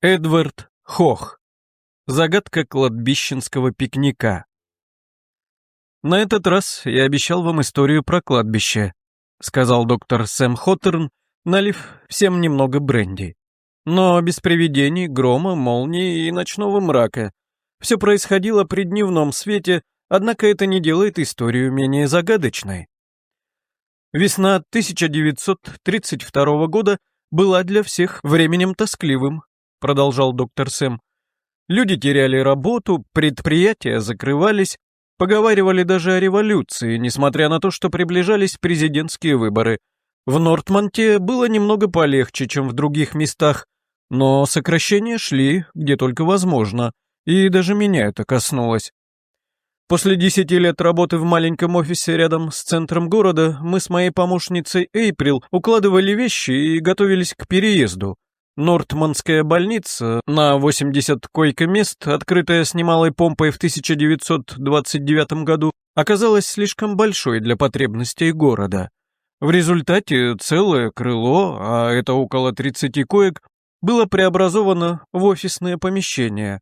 Эдвард Хох. Загадка кладбищенского пикника. На этот раз я обещал вам историю про кладбище, сказал доктор Сэм Хоттерн, налив всем немного бренди. Но без привидений, грома, молнии и ночного мрака. Все происходило при дневном свете, однако это не делает историю менее загадочной. Весна 1932 года была для всех временем тоскливым, продолжал доктор Сэм. Люди теряли работу, предприятия закрывались, поговаривали даже о революции, несмотря на то, что приближались президентские выборы. В Нортмонте было немного полегче, чем в других местах, но сокращения шли где только возможно, и даже меня это коснулось. После десяти лет работы в маленьком офисе рядом с центром города мы с моей помощницей Эйприл укладывали вещи и готовились к переезду. Нортманская больница на 80 койко-мест, открытая с немалой помпой в 1929 году, оказалась слишком большой для потребностей города. В результате целое крыло, а это около 30 коек, было преобразовано в офисное помещение.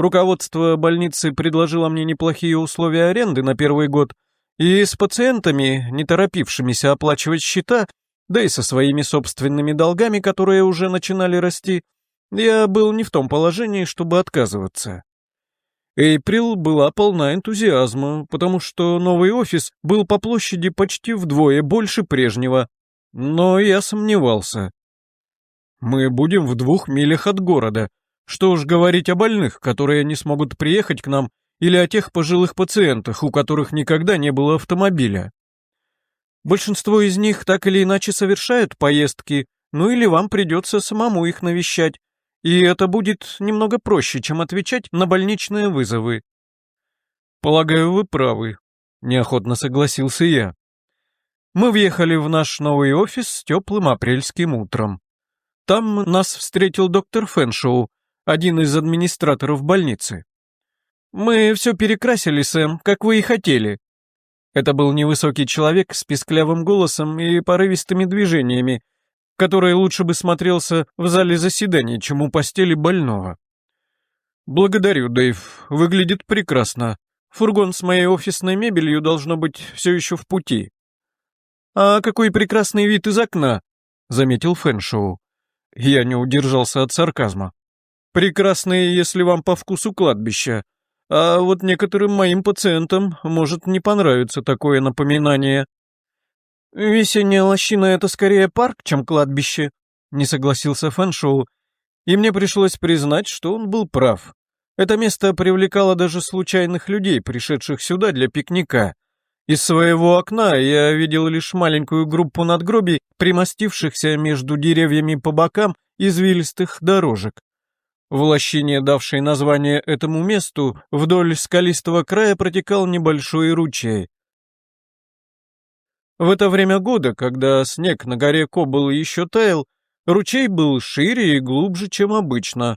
Руководство больницы предложило мне неплохие условия аренды на первый год, и с пациентами, не торопившимися оплачивать счета, да и со своими собственными долгами, которые уже начинали расти, я был не в том положении, чтобы отказываться. Эйприл была полна энтузиазма, потому что новый офис был по площади почти вдвое больше прежнего, но я сомневался. Мы будем в двух милях от города, что уж говорить о больных, которые не смогут приехать к нам, или о тех пожилых пациентах, у которых никогда не было автомобиля. Большинство из них так или иначе совершают поездки, ну или вам придется самому их навещать, и это будет немного проще, чем отвечать на больничные вызовы. Полагаю, вы правы, неохотно согласился я. Мы въехали в наш новый офис с теплым апрельским утром. Там нас встретил доктор Фэншоу, один из администраторов больницы. «Мы все перекрасили, Сэм, как вы и хотели», это был невысокий человек с писклявым голосом и порывистыми движениями, который лучше бы смотрелся в зале заседаний, чем у постели больного. «Благодарю, Дэйв. Выглядит прекрасно. Фургон с моей офисной мебелью должно быть все еще в пути». «А какой прекрасный вид из окна!» — заметил Фэншоу. Я не удержался от сарказма. «Прекрасный, если вам по вкусу кладбища. А вот некоторым моим пациентам может не понравиться такое напоминание. «Весенняя лощина — это скорее парк, чем кладбище», — не согласился Фэншоу, и мне пришлось признать, что он был прав. Это место привлекало даже случайных людей, пришедших сюда для пикника. Из своего окна я видел лишь маленькую группу надгробий, примостившихся между деревьями по бокам извилистых дорожек. В лощине, давшей название этому месту, вдоль скалистого края протекал небольшой ручей. В это время года, когда снег на горе Кобыл еще таял, ручей был шире и глубже, чем обычно.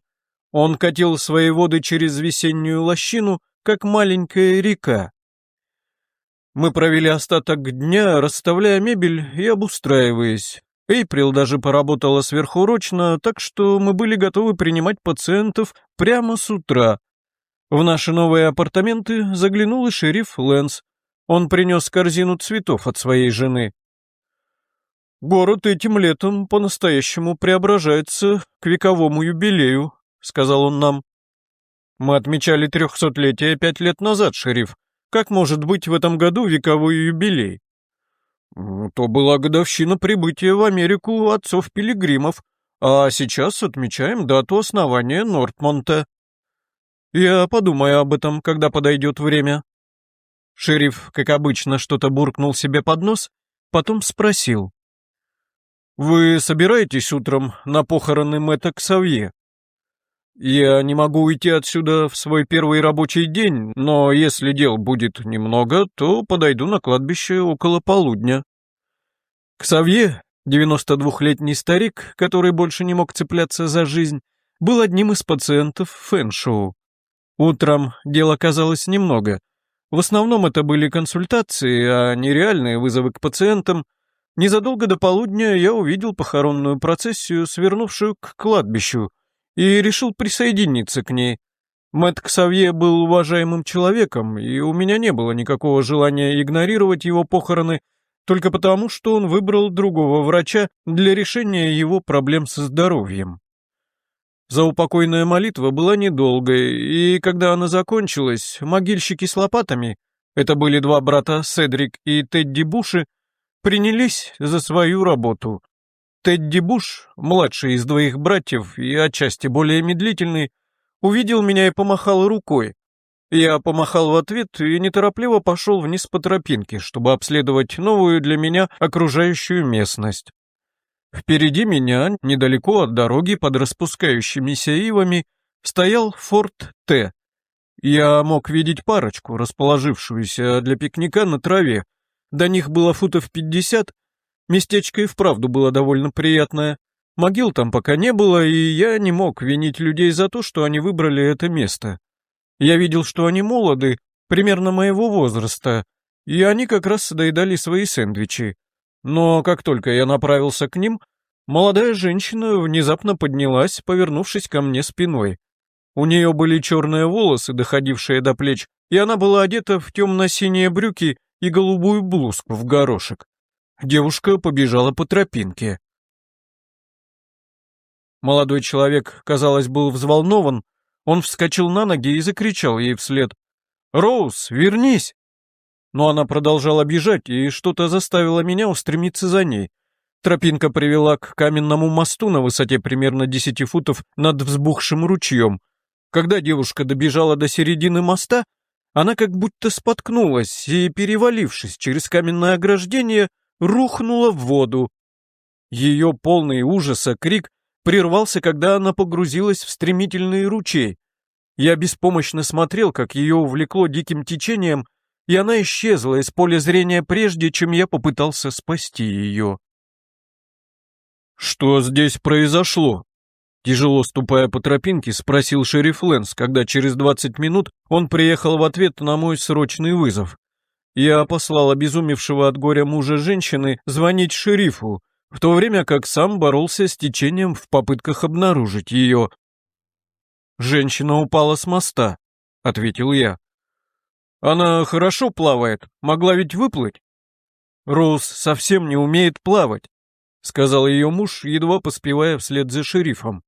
Он катил свои воды через весеннюю лощину, как маленькая река. Мы провели остаток дня, расставляя мебель и обустраиваясь. Эйприл даже поработала сверхурочно, так что мы были готовы принимать пациентов прямо с утра. В наши новые апартаменты заглянул и шериф Лэнс. Он принес корзину цветов от своей жены. «Город этим летом по-настоящему преображается к вековому юбилею», — сказал он нам. «Мы отмечали трехсотлетие пять лет назад, шериф. Как может быть в этом году вековой юбилей?» То была годовщина прибытия в Америку отцов-пилигримов, а сейчас отмечаем дату основания Нортмонта. Я подумаю об этом, когда подойдет время. Шериф, как обычно, что-то буркнул себе под нос, потом спросил. «Вы собираетесь утром на похороны Мэтта Ксавье?» «Я не могу уйти отсюда в свой первый рабочий день, но если дел будет немного, то подойду на кладбище около полудня». Ксавье, 92-летний старик, который больше не мог цепляться за жизнь, был одним из пациентов фэн-шоу. Утром дел оказалось немного. В основном это были консультации, а не реальные вызовы к пациентам, Незадолго до полудня я увидел похоронную процессию, свернувшую к кладбищу, и решил присоединиться к ней. Мэтт Ксавье был уважаемым человеком, и у меня не было никакого желания игнорировать его похороны только потому, что он выбрал другого врача для решения его проблем со здоровьем. Заупокойная молитва была недолгой, и когда она закончилась, могильщики с лопатами, это были два брата Седрик и Тедди Буши, принялись за свою работу. Тедди Буш, младший из двоих братьев и отчасти более медлительный, увидел меня и помахал рукой. Я помахал в ответ и неторопливо пошел вниз по тропинке, чтобы обследовать новую для меня окружающую местность. Впереди меня, недалеко от дороги под распускающимися ивами, стоял форт Т. Я мог видеть парочку, расположившуюся для пикника на траве. До них было футов пятьдесят. Местечко и вправду было довольно приятное. Могил там пока не было, и я не мог винить людей за то, что они выбрали это место. Я видел, что они молоды, примерно моего возраста, и они как раз доедали свои сэндвичи. Но как только я направился к ним, молодая женщина внезапно поднялась, повернувшись ко мне спиной. У нее были черные волосы, доходившие до плеч, и она была одета в темно-синие брюки и голубую блузку в горошек. Девушка побежала по тропинке. Молодой человек, казалось, был взволнован. Он вскочил на ноги и закричал ей вслед. «Роуз, вернись!» но она продолжала бежать, и что-то заставило меня устремиться за ней. Тропинка привела к каменному мосту на высоте примерно 10 футов над взбухшим ручьем. Когда девушка добежала до середины моста, она как будто споткнулась и, перевалившись через каменное ограждение, рухнула в воду. Ее полный ужаса крик прервался, когда она погрузилась в стремительный ручей. Я беспомощно смотрел, как ее увлекло диким течением, и она исчезла из поля зрения прежде, чем я попытался спасти ее. «Что здесь произошло?» Тяжело ступая по тропинке, спросил шериф Лэнс, когда через двадцать минут он приехал в ответ на мой срочный вызов. Я послал обезумевшего от горя мужа женщины звонить шерифу, в то время как сам боролся с течением в попытках обнаружить ее. «Женщина упала с моста», — ответил я. Она хорошо плавает, могла ведь выплыть. Роуз совсем не умеет плавать, сказал ее муж, едва поспевая вслед за шерифом.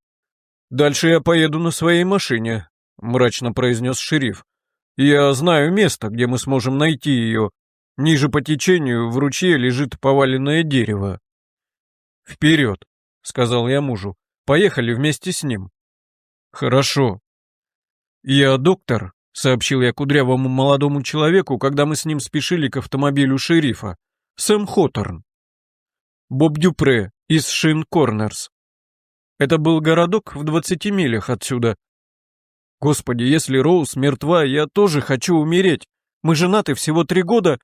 Дальше я поеду на своей машине, мрачно произнес шериф. Я знаю место, где мы сможем найти ее. Ниже по течению в ручье лежит поваленное дерево. Вперед, сказал я мужу. Поехали вместе с ним. Хорошо. Я доктор, сообщил я кудрявому молодому человеку, когда мы с ним спешили к автомобилю шерифа. Сэм Хоторн. Боб Дюпре из Шин Корнерс. Это был городок в двадцати милях отсюда. Господи, если Роуз мертва, я тоже хочу умереть. Мы женаты всего три года.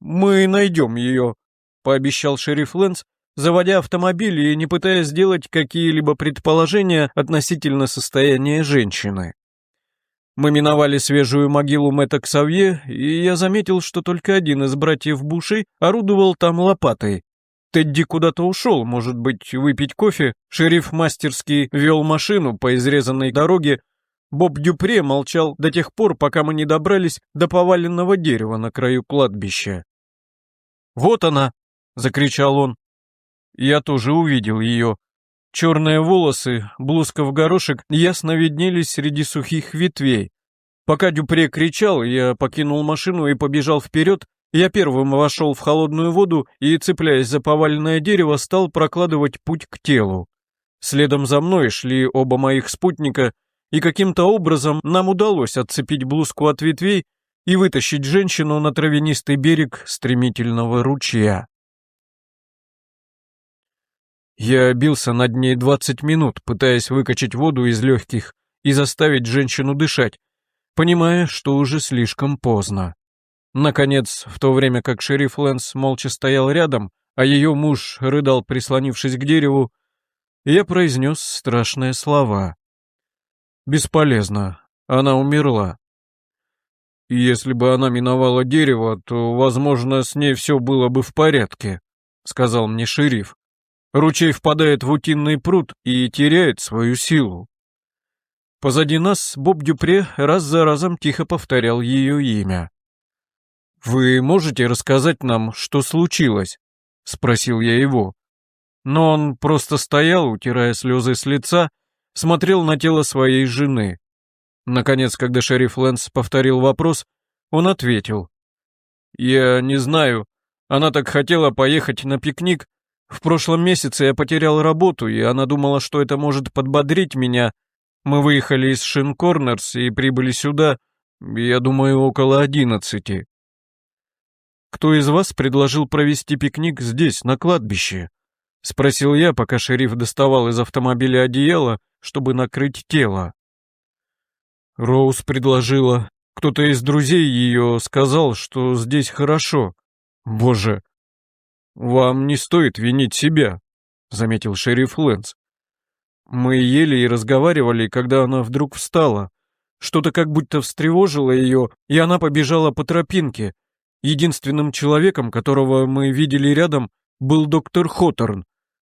Мы найдем ее, пообещал шериф Лэнс, заводя автомобиль и не пытаясь сделать какие-либо предположения относительно состояния женщины. Мы миновали свежую могилу Мэтта Ксавье, и я заметил, что только один из братьев Буши орудовал там лопатой. Тедди куда-то ушел, может быть, выпить кофе. Шериф мастерски вел машину по изрезанной дороге. Боб Дюпре молчал до тех пор, пока мы не добрались до поваленного дерева на краю кладбища. «Вот она!» — закричал он. Я тоже увидел ее. Черные волосы, блузка в горошек ясно виднелись среди сухих ветвей. Пока Дюпре кричал, я покинул машину и побежал вперед. Я первым вошел в холодную воду и, цепляясь за поваленное дерево, стал прокладывать путь к телу. Следом за мной шли оба моих спутника, и каким-то образом нам удалось отцепить блузку от ветвей и вытащить женщину на травянистый берег стремительного ручья. Я бился над ней двадцать минут, пытаясь выкачать воду из легких и заставить женщину дышать, понимая, что уже слишком поздно. Наконец, в то время как шериф Лэнс молча стоял рядом, а ее муж рыдал, прислонившись к дереву, я произнес страшные слова. Бесполезно, она умерла. Если бы она миновала дерево, то, возможно, с ней все было бы в порядке, сказал мне шериф. Ручей впадает в утиный пруд и теряет свою силу. Позади нас Боб Дюпре раз за разом тихо повторял ее имя. «Вы можете рассказать нам, что случилось?» — спросил я его. Но он просто стоял, утирая слезы с лица, смотрел на тело своей жены. Наконец, когда шериф Лэнс повторил вопрос, он ответил. «Я не знаю. Она так хотела поехать на пикник. В прошлом месяце я потерял работу, и она думала, что это может подбодрить меня, мы выехали из Шинкорнерс и прибыли сюда, я думаю, около одиннадцати. Кто из вас предложил провести пикник здесь, на кладбище? Спросил я, пока шериф доставал из автомобиля одеяло, чтобы накрыть тело. Роуз предложила. Кто-то из друзей ее сказал, что здесь хорошо. Боже, вам не стоит винить себя, заметил шериф Лэнс. Мы ели и разговаривали, когда она вдруг встала. Что-то как будто встревожило ее, и она побежала по тропинке. Единственным человеком, которого мы видели рядом, был доктор Хоторн.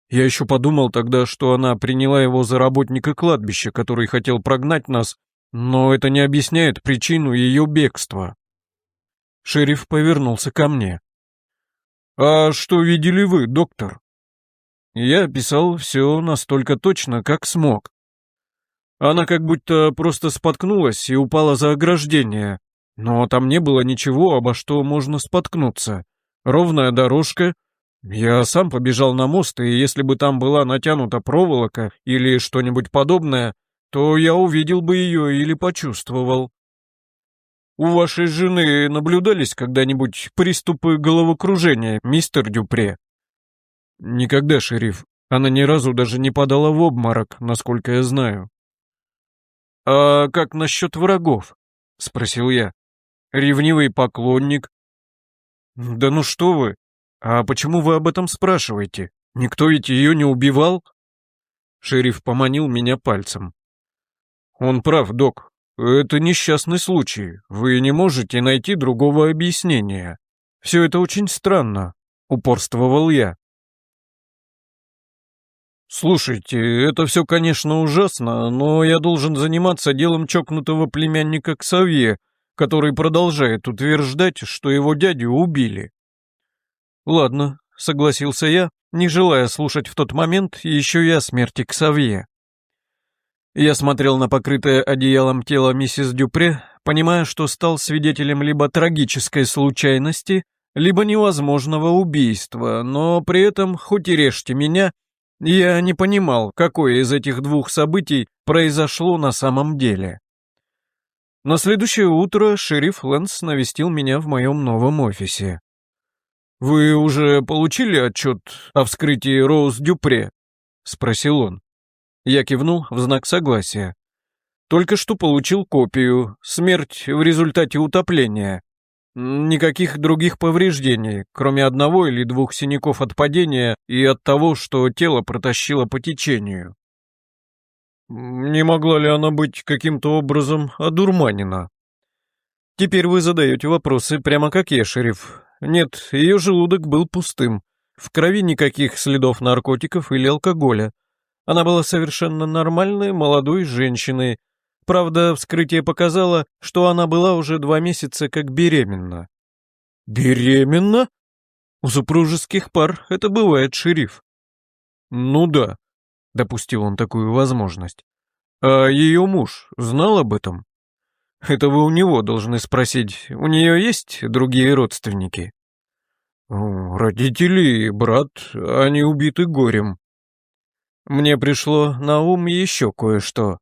Я еще подумал тогда, что она приняла его за работника кладбища, который хотел прогнать нас, но это не объясняет причину ее бегства. Шериф повернулся ко мне. «А что видели вы, доктор?» Я описал все настолько точно, как смог. Она как будто просто споткнулась и упала за ограждение, но там не было ничего, обо что можно споткнуться. Ровная дорожка. Я сам побежал на мост, и если бы там была натянута проволока или что-нибудь подобное, то я увидел бы ее или почувствовал. У вашей жены наблюдались когда-нибудь приступы головокружения, мистер Дюпре? «Никогда, шериф. Она ни разу даже не падала в обморок, насколько я знаю». «А как насчет врагов?» — спросил я. «Ревнивый поклонник?» «Да ну что вы! А почему вы об этом спрашиваете? Никто ведь ее не убивал?» Шериф поманил меня пальцем. «Он прав, док. Это несчастный случай. Вы не можете найти другого объяснения. Все это очень странно», — упорствовал я. «Слушайте, это все, конечно, ужасно, но я должен заниматься делом чокнутого племянника Ксавье, который продолжает утверждать, что его дядю убили». «Ладно», — согласился я, не желая слушать в тот момент еще и о смерти Ксавье. Я смотрел на покрытое одеялом тело миссис Дюпре, понимая, что стал свидетелем либо трагической случайности, либо невозможного убийства, но при этом, хоть и режьте меня, я не понимал, какое из этих двух событий произошло на самом деле. На следующее утро шериф Лэнс навестил меня в моем новом офисе. «Вы уже получили отчет о вскрытии Роуз Дюпре?» — спросил он. Я кивнул в знак согласия. «Только что получил копию. Смерть в результате утопления. Никаких других повреждений, кроме одного или двух синяков от падения и от того, что тело протащило по течению. Не могла ли она быть каким-то образом одурманена? Теперь вы задаете вопросы прямо как я, шериф. Нет, ее желудок был пустым. В крови никаких следов наркотиков или алкоголя. Она была совершенно нормальной молодой женщиной, Правда, вскрытие показало, что она была уже два месяца как беременна. Беременна? У супружеских пар это бывает, шериф. Ну да, допустил он такую возможность. А ее муж знал об этом? Это вы у него должны спросить. У нее есть другие родственники? Родители брат, они убиты горем. Мне пришло на ум еще кое-что.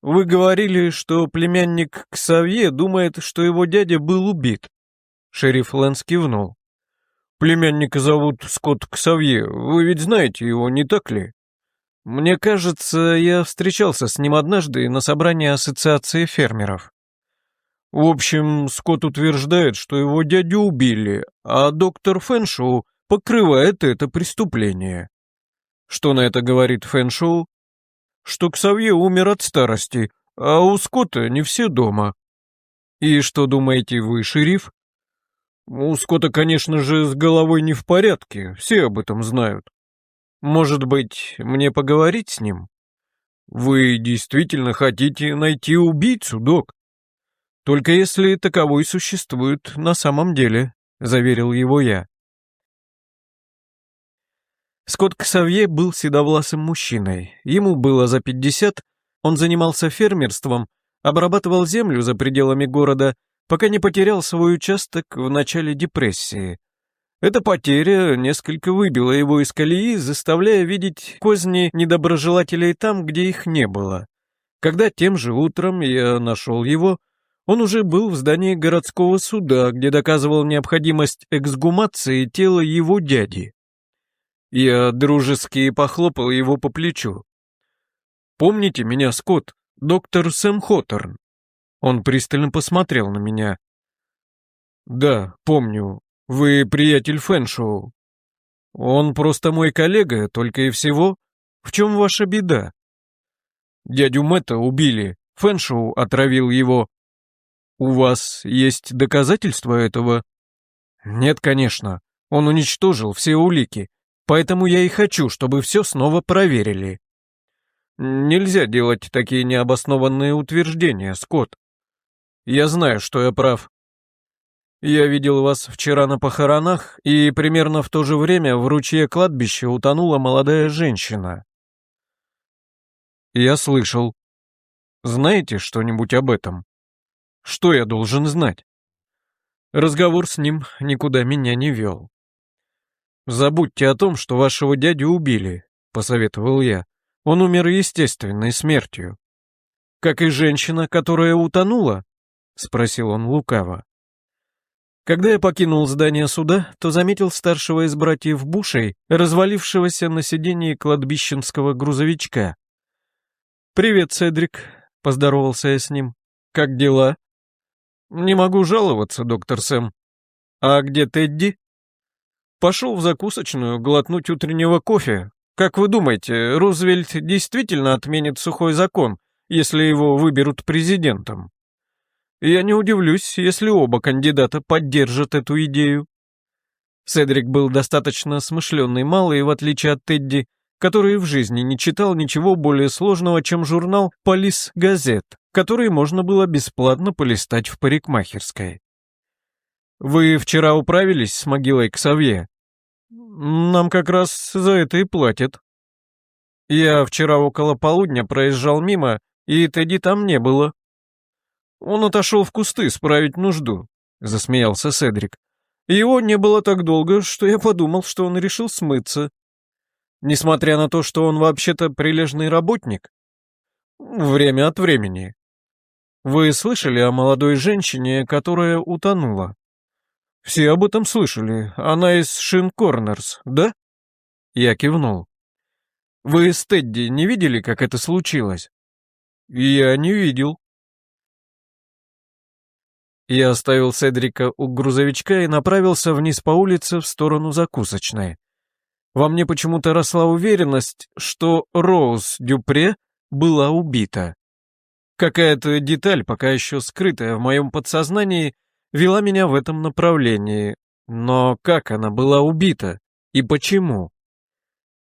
Вы говорили, что племянник Ксавье думает, что его дядя был убит. Шериф Лэнс кивнул. Племянника зовут Скотт Ксавье. Вы ведь знаете его, не так ли? Мне кажется, я встречался с ним однажды на собрании ассоциации фермеров. В общем, Скотт утверждает, что его дядю убили, а доктор Фэншоу покрывает это преступление. Что на это говорит Фэншоу? что Ксавье умер от старости, а у Скотта не все дома. И что думаете вы, шериф? У Скотта, конечно же, с головой не в порядке, все об этом знают. Может быть, мне поговорить с ним? Вы действительно хотите найти убийцу, док? Только если таковой существует на самом деле, заверил его я. Скотт Ксавье был седовласым мужчиной. Ему было за пятьдесят, он занимался фермерством, обрабатывал землю за пределами города, пока не потерял свой участок в начале депрессии. Эта потеря несколько выбила его из колеи, заставляя видеть козни недоброжелателей там, где их не было. Когда тем же утром я нашел его, он уже был в здании городского суда, где доказывал необходимость эксгумации тела его дяди. Я дружески похлопал его по плечу. «Помните меня, Скотт, доктор Сэм Хоттерн?» Он пристально посмотрел на меня. «Да, помню. Вы приятель Фэншоу. Он просто мой коллега, только и всего. В чем ваша беда?» «Дядю Мэтта убили. Фэншоу отравил его. У вас есть доказательства этого?» «Нет, конечно. Он уничтожил все улики. Поэтому я и хочу, чтобы все снова проверили. Нельзя делать такие необоснованные утверждения, Скотт. Я знаю, что я прав. Я видел вас вчера на похоронах, и примерно в то же время в ручье кладбища утонула молодая женщина. Я слышал. Знаете что-нибудь об этом? Что я должен знать? Разговор с ним никуда меня не вел. «Забудьте о том, что вашего дядю убили», — посоветовал я. «Он умер естественной смертью». «Как и женщина, которая утонула?» — спросил он лукаво. Когда я покинул здание суда, то заметил старшего из братьев Бушей, развалившегося на сиденье кладбищенского грузовичка. «Привет, Седрик», — поздоровался я с ним. «Как дела?» «Не могу жаловаться, доктор Сэм». «А где Тедди?» Пошел в закусочную глотнуть утреннего кофе. Как вы думаете, Рузвельт действительно отменит сухой закон, если его выберут президентом? Я не удивлюсь, если оба кандидата поддержат эту идею. Седрик был достаточно смышленный малый, в отличие от Тедди, который в жизни не читал ничего более сложного, чем журнал «Полис Газет», который можно было бесплатно полистать в парикмахерской. «Вы вчера управились с могилой Ксавье?» Нам как раз за это и платят. Я вчера около полудня проезжал мимо, и Тедди там не было. Он отошел в кусты справить нужду, засмеялся Седрик. Его не было так долго, что я подумал, что он решил смыться. Несмотря на то, что он вообще-то прилежный работник. Время от времени. Вы слышали о молодой женщине, которая утонула? «Все об этом слышали. Она из Шин Корнерс, да?» Я кивнул. «Вы с Тедди не видели, как это случилось?» «Я не видел». Я оставил Седрика у грузовичка и направился вниз по улице в сторону закусочной. Во мне почему-то росла уверенность, что Роуз Дюпре была убита. Какая-то деталь, пока еще скрытая в моем подсознании, вела меня в этом направлении. Но как она была убита? И почему?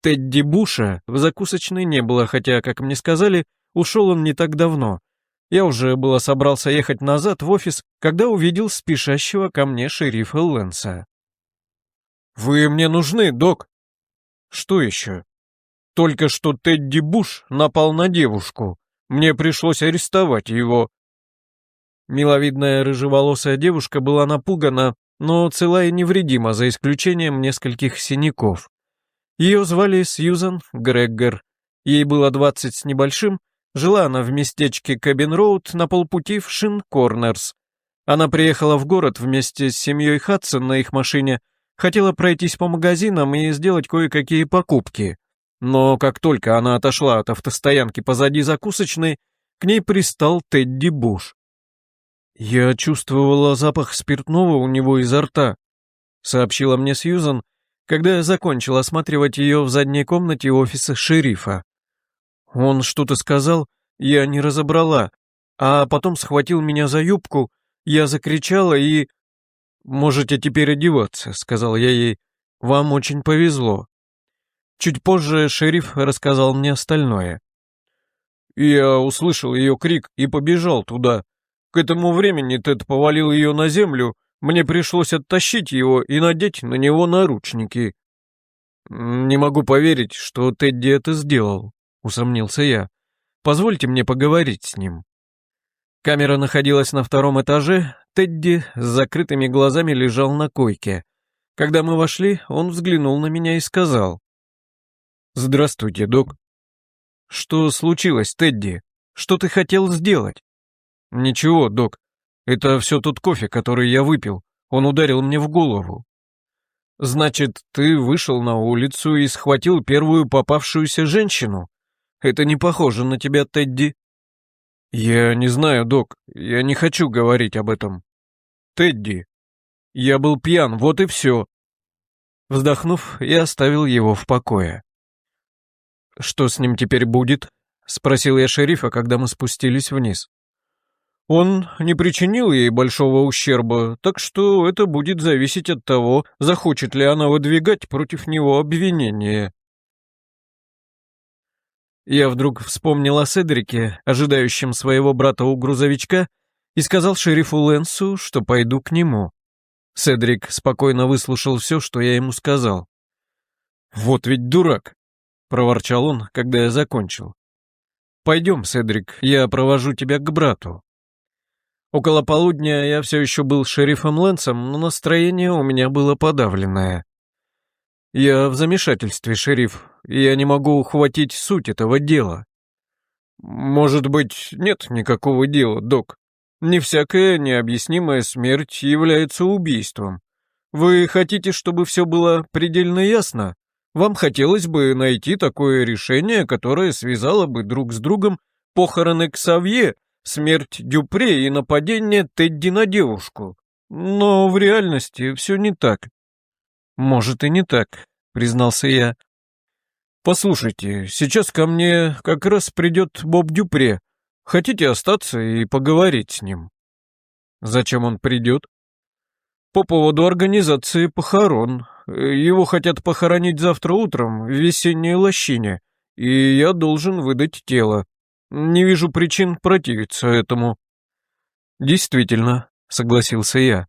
Тедди Буша в закусочной не было, хотя, как мне сказали, ушел он не так давно. Я уже было собрался ехать назад в офис, когда увидел спешащего ко мне шерифа Лэнса. «Вы мне нужны, док!» «Что еще?» «Только что Тедди Буш напал на девушку. Мне пришлось арестовать его. Миловидная рыжеволосая девушка была напугана, но цела и невредима, за исключением нескольких синяков. Ее звали Сьюзан Греггер. Ей было двадцать с небольшим, жила она в местечке Кабин-Роуд на полпути в Шин-Корнерс. Она приехала в город вместе с семьей Хадсон на их машине, хотела пройтись по магазинам и сделать кое-какие покупки. Но как только она отошла от автостоянки позади закусочной, к ней пристал Тедди Буш. «Я чувствовала запах спиртного у него изо рта», — сообщила мне Сьюзан, когда я закончил осматривать ее в задней комнате офиса шерифа. Он что-то сказал, я не разобрала, а потом схватил меня за юбку, я закричала и... можете теперь одеваться», — сказал я ей. «Вам очень повезло». Чуть позже шериф рассказал мне остальное. Я услышал ее крик и побежал туда. К этому времени Тед повалил ее на землю, мне пришлось оттащить его и надеть на него наручники. «Не могу поверить, что Тедди это сделал», — усомнился я. «Позвольте мне поговорить с ним». Камера находилась на втором этаже, Тедди с закрытыми глазами лежал на койке. Когда мы вошли, он взглянул на меня и сказал. «Здравствуйте, док». «Что случилось, Тедди? Что ты хотел сделать?» «Ничего, док. Это все тот кофе, который я выпил. Он ударил мне в голову». «Значит, ты вышел на улицу и схватил первую попавшуюся женщину? Это не похоже на тебя, Тедди». «Я не знаю, док. Я не хочу говорить об этом». «Тедди, я был пьян, вот и все». Вздохнув, я оставил его в покое. «Что с ним теперь будет?» — спросил я шерифа, когда мы спустились вниз. «Он не причинил ей большого ущерба, так что это будет зависеть от того, захочет ли она выдвигать против него обвинение». Я вдруг вспомнил о Седрике, ожидающем своего брата у грузовичка, и сказал шерифу Лэнсу, что пойду к нему. Седрик спокойно выслушал все, что я ему сказал. «Вот ведь дурак!» проворчал он, когда я закончил. «Пойдем, Седрик, я провожу тебя к брату». Около полудня я все еще был шерифом Лэнсом, но настроение у меня было подавленное. «Я в замешательстве, шериф, я не могу ухватить суть этого дела». «Может быть, нет никакого дела, док. Не всякая необъяснимая смерть является убийством. Вы хотите, чтобы все было предельно ясно?» Вам хотелось бы найти такое решение, которое связало бы друг с другом похороны Ксавье, смерть Дюпре и нападение Тедди на девушку. Но в реальности все не так. Может и не так, признался я. Послушайте, сейчас ко мне как раз придет Боб Дюпре. Хотите остаться и поговорить с ним? Зачем он придет? По поводу организации похорон. Его хотят похоронить завтра утром в весенней лощине, и я должен выдать тело. Не вижу причин противиться этому». «Действительно», — согласился я.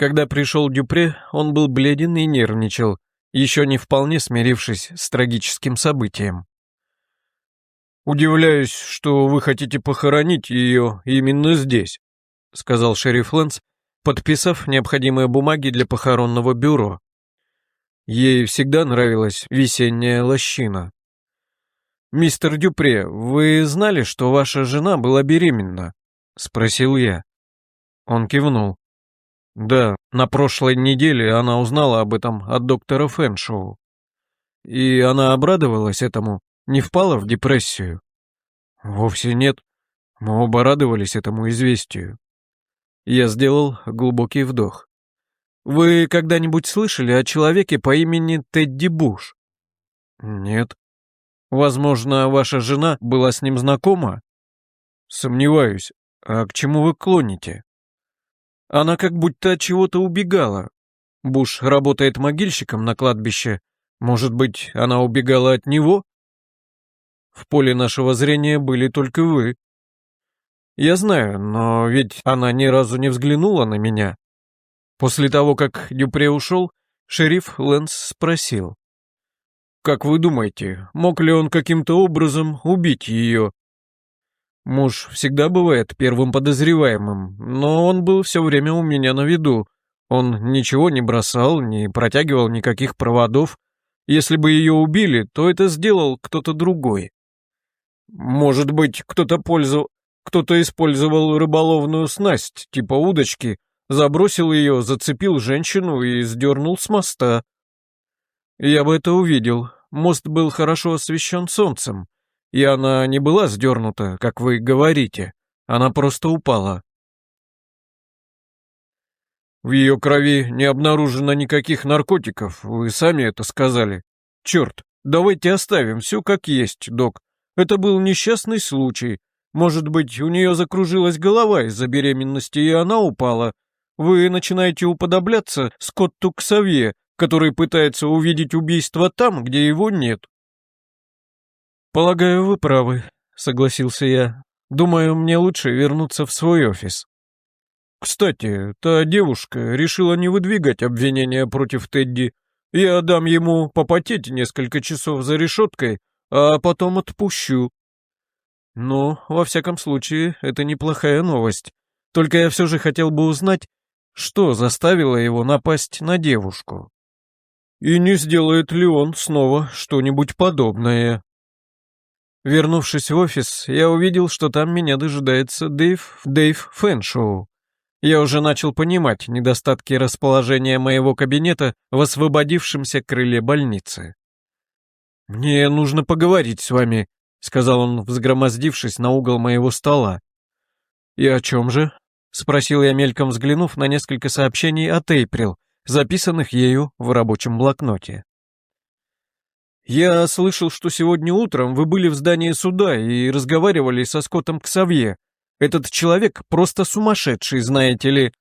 Когда пришел Дюпре, он был бледен и нервничал, еще не вполне смирившись с трагическим событием. «Удивляюсь, что вы хотите похоронить ее именно здесь», — сказал шериф Лэнс, подписав необходимые бумаги для похоронного бюро. Ей всегда нравилась весенняя лощина. «Мистер Дюпре, вы знали, что ваша жена была беременна?» — спросил я. Он кивнул. «Да, на прошлой неделе она узнала об этом от доктора Фэншоу. И она обрадовалась этому, не впала в депрессию?» «Вовсе нет. Мы оба радовались этому известию. Я сделал глубокий вдох. «Вы когда-нибудь слышали о человеке по имени Тедди Буш?» «Нет». «Возможно, ваша жена была с ним знакома?» «Сомневаюсь. А к чему вы клоните?» «Она как будто от чего-то убегала. Буш работает могильщиком на кладбище. Может быть, она убегала от него?» «В поле нашего зрения были только вы», я знаю, но ведь она ни разу не взглянула на меня. После того, как Дюпре ушел, шериф Лэнс спросил. «Как вы думаете, мог ли он каким-то образом убить ее?» Муж всегда бывает первым подозреваемым, но он был все время у меня на виду. Он ничего не бросал, не протягивал никаких проводов. Если бы ее убили, то это сделал кто-то другой. Может быть, кто-то пользовал... Кто-то использовал рыболовную снасть, типа удочки, забросил ее, зацепил женщину и сдернул с моста. Я бы это увидел. Мост был хорошо освещен солнцем, и она не была сдернута, как вы говорите. Она просто упала. В ее крови не обнаружено никаких наркотиков, вы сами это сказали. Черт, давайте оставим все как есть, док. Это был несчастный случай, может быть, у нее закружилась голова из-за беременности, и она упала. вы начинаете уподобляться Скотту Ксавье, который пытается увидеть убийство там, где его нет. «Полагаю, вы правы», — согласился я. «Думаю, мне лучше вернуться в свой офис». «Кстати, та девушка решила не выдвигать обвинения против Тедди. Я дам ему попотеть несколько часов за решеткой, а потом отпущу». «Ну, во всяком случае, это неплохая новость. Только я все же хотел бы узнать, что заставило его напасть на девушку. И не сделает ли он снова что-нибудь подобное?» Вернувшись в офис, я увидел, что там меня дожидается Дэйв Дэйв Фэншоу. Я уже начал понимать недостатки расположения моего кабинета в освободившемся крыле больницы. «Мне нужно поговорить с вами», — сказал он, взгромоздившись на угол моего стола. «И о чем же?» — спросил я, мельком взглянув на несколько сообщений от Эйприл, записанных ею в рабочем блокноте. «Я слышал, что сегодня утром вы были в здании суда и разговаривали со Скоттом Ксавье», этот человек просто сумасшедший, знаете ли.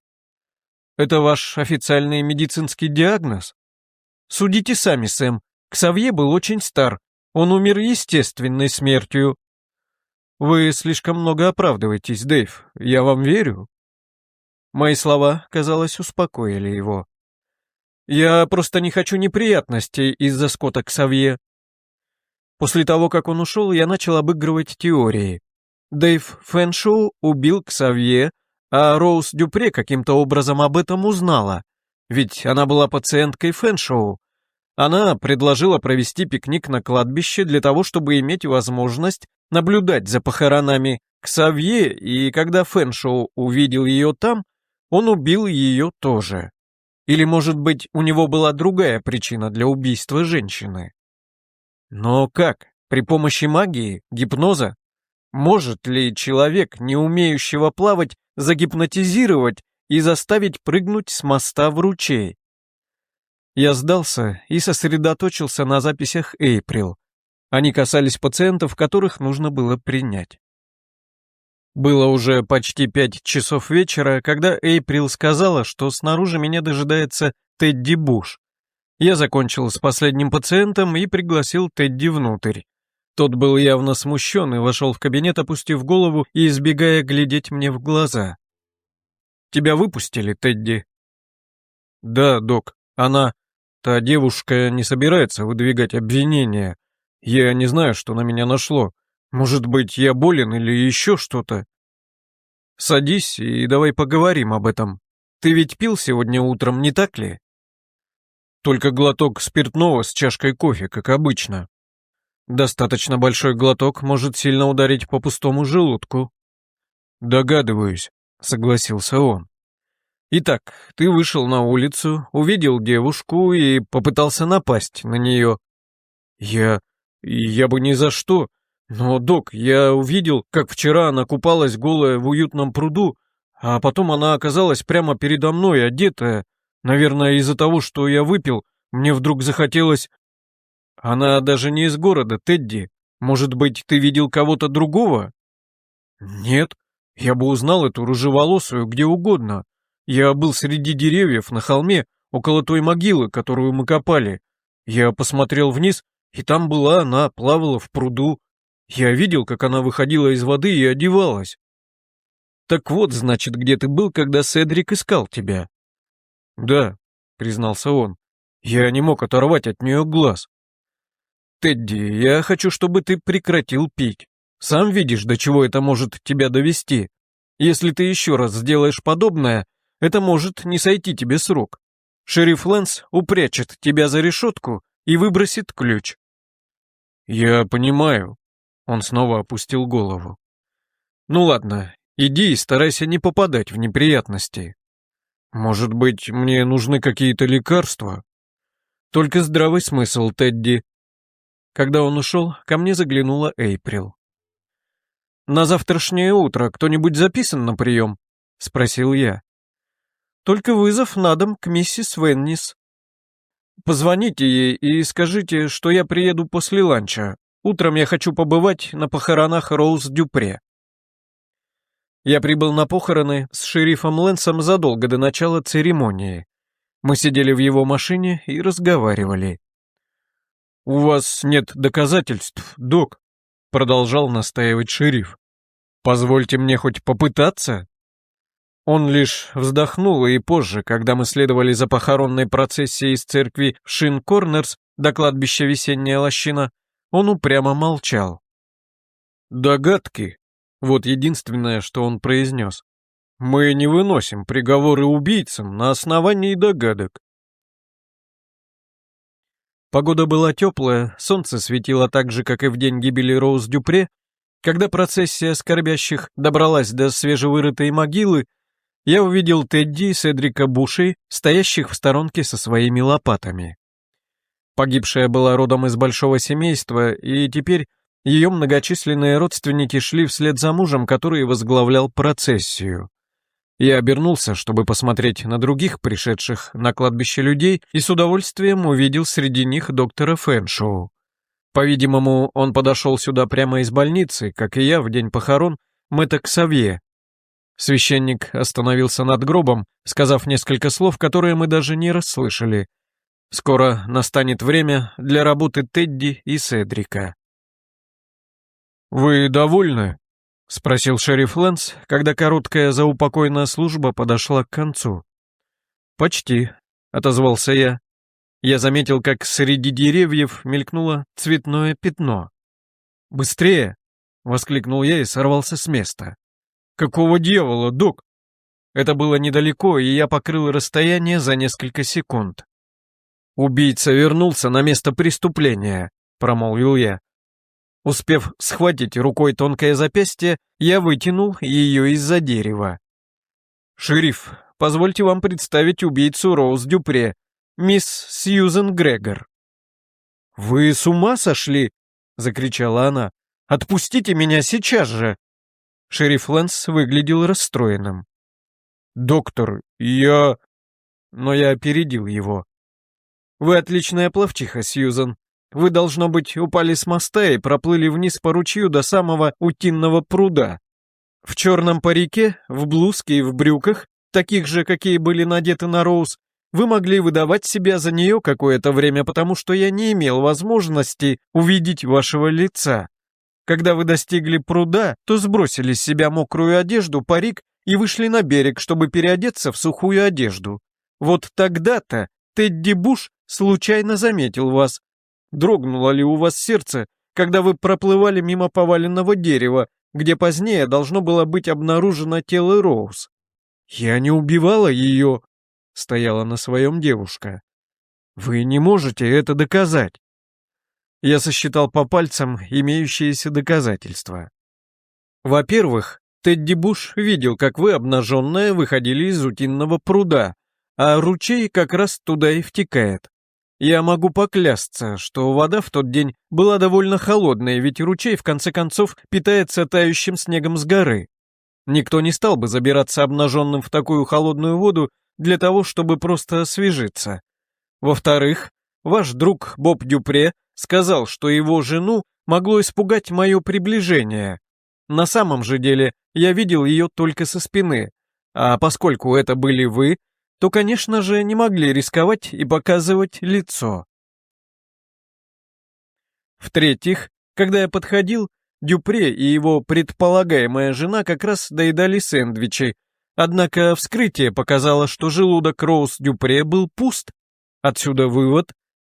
Это ваш официальный медицинский диагноз? Судите сами, Сэм. Ксавье был очень стар. Он умер естественной смертью. Вы слишком много оправдываетесь, Дэйв. Я вам верю. Мои слова, казалось, успокоили его. Я просто не хочу неприятностей из-за скота Ксавье. После того, как он ушел, я начал обыгрывать теории. Дэйв Фэншоу убил Ксавье, а Роуз Дюпре каким-то образом об этом узнала, ведь она была пациенткой Фэншоу. Она предложила провести пикник на кладбище для того, чтобы иметь возможность наблюдать за похоронами Ксавье, и когда Фэншоу увидел ее там, он убил ее тоже. Или, может быть, у него была другая причина для убийства женщины? Но как? При помощи магии, гипноза? Может ли человек, не умеющего плавать, загипнотизировать и заставить прыгнуть с моста в ручей? Я сдался и сосредоточился на записях Эйприл. Они касались пациентов, которых нужно было принять. Было уже почти пять часов вечера, когда Эйприл сказала, что снаружи меня дожидается Тедди Буш. Я закончил с последним пациентом и пригласил Тедди внутрь. Тот был явно смущен и вошел в кабинет, опустив голову и избегая глядеть мне в глаза. «Тебя выпустили, Тедди?» «Да, док. Она... Та девушка не собирается выдвигать обвинения. Я не знаю, что на меня нашло. Может быть, я болен или еще что-то?» «Садись и давай поговорим об этом. Ты ведь пил сегодня утром, не так ли?» «Только глоток спиртного с чашкой кофе, как обычно», Достаточно большой глоток может сильно ударить по пустому желудку. Догадываюсь, согласился он. Итак, ты вышел на улицу, увидел девушку и попытался напасть на нее. Я... я бы ни за что. Но, док, я увидел, как вчера она купалась голая в уютном пруду, а потом она оказалась прямо передо мной, одетая. Наверное, из-за того, что я выпил, мне вдруг захотелось она даже не из города, Тедди. Может быть, ты видел кого-то другого? Нет, я бы узнал эту рыжеволосую где угодно. Я был среди деревьев на холме, около той могилы, которую мы копали. Я посмотрел вниз, и там была она, плавала в пруду. Я видел, как она выходила из воды и одевалась. Так вот, значит, где ты был, когда Седрик искал тебя? Да, признался он. Я не мог оторвать от нее глаз. «Тедди, я хочу, чтобы ты прекратил пить. Сам видишь, до чего это может тебя довести. Если ты еще раз сделаешь подобное, это может не сойти тебе с рук. Шериф Лэнс упрячет тебя за решетку и выбросит ключ». «Я понимаю». Он снова опустил голову. «Ну ладно, иди и старайся не попадать в неприятности. Может быть, мне нужны какие-то лекарства?» «Только здравый смысл, Тедди. Когда он ушел, ко мне заглянула Эйприл. «На завтрашнее утро кто-нибудь записан на прием?» — спросил я. «Только вызов на дом к миссис Веннис. Позвоните ей и скажите, что я приеду после ланча. Утром я хочу побывать на похоронах Роуз Дюпре». Я прибыл на похороны с шерифом Лэнсом задолго до начала церемонии. Мы сидели в его машине и разговаривали. «У вас нет доказательств, док», — продолжал настаивать шериф. «Позвольте мне хоть попытаться?» Он лишь вздохнул, и позже, когда мы следовали за похоронной процессией из церкви Шин-Корнерс до кладбища Весенняя Лощина, он упрямо молчал. «Догадки», — вот единственное, что он произнес. «Мы не выносим приговоры убийцам на основании догадок». Погода была теплая, солнце светило так же, как и в день гибели Роуз Дюпре. Когда процессия скорбящих добралась до свежевырытой могилы, я увидел Тедди и Седрика Буши, стоящих в сторонке со своими лопатами. Погибшая была родом из большого семейства, и теперь ее многочисленные родственники шли вслед за мужем, который возглавлял процессию. Я обернулся, чтобы посмотреть на других пришедших на кладбище людей, и с удовольствием увидел среди них доктора Фэншоу. По-видимому, он подошел сюда прямо из больницы, как и я в день похорон Мэтта Ксавье. Священник остановился над гробом, сказав несколько слов, которые мы даже не расслышали. Скоро настанет время для работы Тедди и Седрика. «Вы довольны?» — спросил шериф Лэнс, когда короткая заупокойная служба подошла к концу. «Почти», — отозвался я. Я заметил, как среди деревьев мелькнуло цветное пятно. «Быстрее!» — воскликнул я и сорвался с места. «Какого дьявола, док?» Это было недалеко, и я покрыл расстояние за несколько секунд. «Убийца вернулся на место преступления», — промолвил я. Успев схватить рукой тонкое запястье, я вытянул ее из-за дерева. «Шериф, позвольте вам представить убийцу Роуз Дюпре, мисс Сьюзен Грегор». «Вы с ума сошли?» — закричала она. «Отпустите меня сейчас же!» Шериф Лэнс выглядел расстроенным. «Доктор, я...» Но я опередил его. «Вы отличная пловчиха, Сьюзан. Вы, должно быть, упали с моста и проплыли вниз по ручью до самого утинного пруда. В черном парике, в блузке и в брюках, таких же, какие были надеты на Роуз, вы могли выдавать себя за нее какое-то время, потому что я не имел возможности увидеть вашего лица. Когда вы достигли пруда, то сбросили с себя мокрую одежду, парик и вышли на берег, чтобы переодеться в сухую одежду. Вот тогда-то Тедди Буш случайно заметил вас, Дрогнуло ли у вас сердце, когда вы проплывали мимо поваленного дерева, где позднее должно было быть обнаружено тело Роуз? Я не убивала ее, стояла на своем девушка. Вы не можете это доказать. Я сосчитал по пальцам имеющиеся доказательства. Во-первых, Тедди Буш видел, как вы, обнаженная, выходили из утинного пруда, а ручей как раз туда и втекает. Я могу поклясться, что вода в тот день была довольно холодной, ведь ручей, в конце концов, питается тающим снегом с горы. Никто не стал бы забираться обнаженным в такую холодную воду для того, чтобы просто освежиться. Во-вторых, ваш друг Боб Дюпре сказал, что его жену могло испугать мое приближение. На самом же деле я видел ее только со спины, а поскольку это были вы, то, конечно же, не могли рисковать и показывать лицо. В-третьих, когда я подходил, Дюпре и его предполагаемая жена как раз доедали сэндвичи, однако вскрытие показало, что желудок Роуз Дюпре был пуст. Отсюда вывод,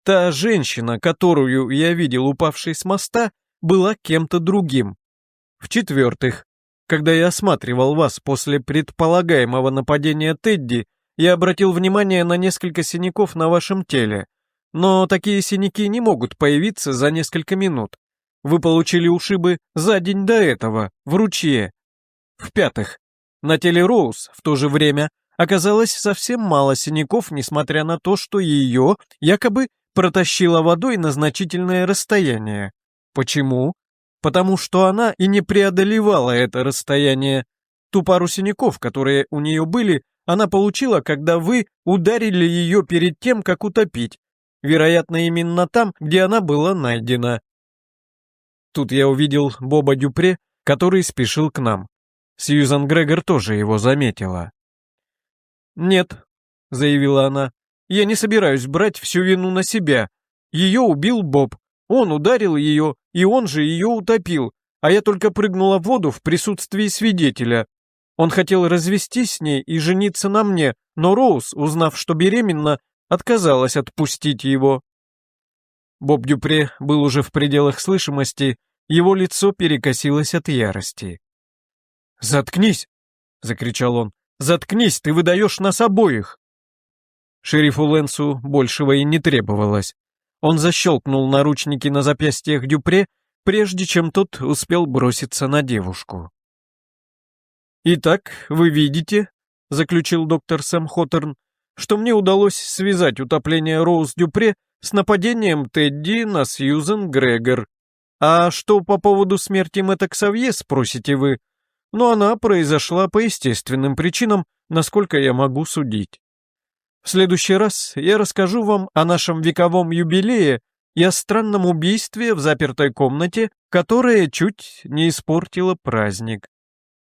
та женщина, которую я видел упавшей с моста, была кем-то другим. В-четвертых, когда я осматривал вас после предполагаемого нападения Тедди, я обратил внимание на несколько синяков на вашем теле, но такие синяки не могут появиться за несколько минут. Вы получили ушибы за день до этого, в ручье. В-пятых, на теле Роуз в то же время оказалось совсем мало синяков, несмотря на то, что ее якобы протащило водой на значительное расстояние. Почему? Потому что она и не преодолевала это расстояние. Ту пару синяков, которые у нее были, она получила, когда вы ударили ее перед тем, как утопить. Вероятно, именно там, где она была найдена. Тут я увидел Боба Дюпре, который спешил к нам. Сьюзан Грегор тоже его заметила. «Нет», — заявила она, — «я не собираюсь брать всю вину на себя. Ее убил Боб. Он ударил ее, и он же ее утопил, а я только прыгнула в воду в присутствии свидетеля. Он хотел развестись с ней и жениться на мне, но Роуз, узнав, что беременна, отказалась отпустить его. Боб Дюпре был уже в пределах слышимости, его лицо перекосилось от ярости. «Заткнись!» — закричал он. «Заткнись, ты выдаешь нас обоих!» Шерифу Лэнсу большего и не требовалось. Он защелкнул наручники на запястьях Дюпре, прежде чем тот успел броситься на девушку. «Итак, вы видите», — заключил доктор Сэм Хоттерн, «что мне удалось связать утопление Роуз Дюпре с нападением Тедди на Сьюзен Грегор. А что по поводу смерти Мэтта Ксавье, спросите вы? Но она произошла по естественным причинам, насколько я могу судить. В следующий раз я расскажу вам о нашем вековом юбилее и о странном убийстве в запертой комнате, которое чуть не испортило праздник.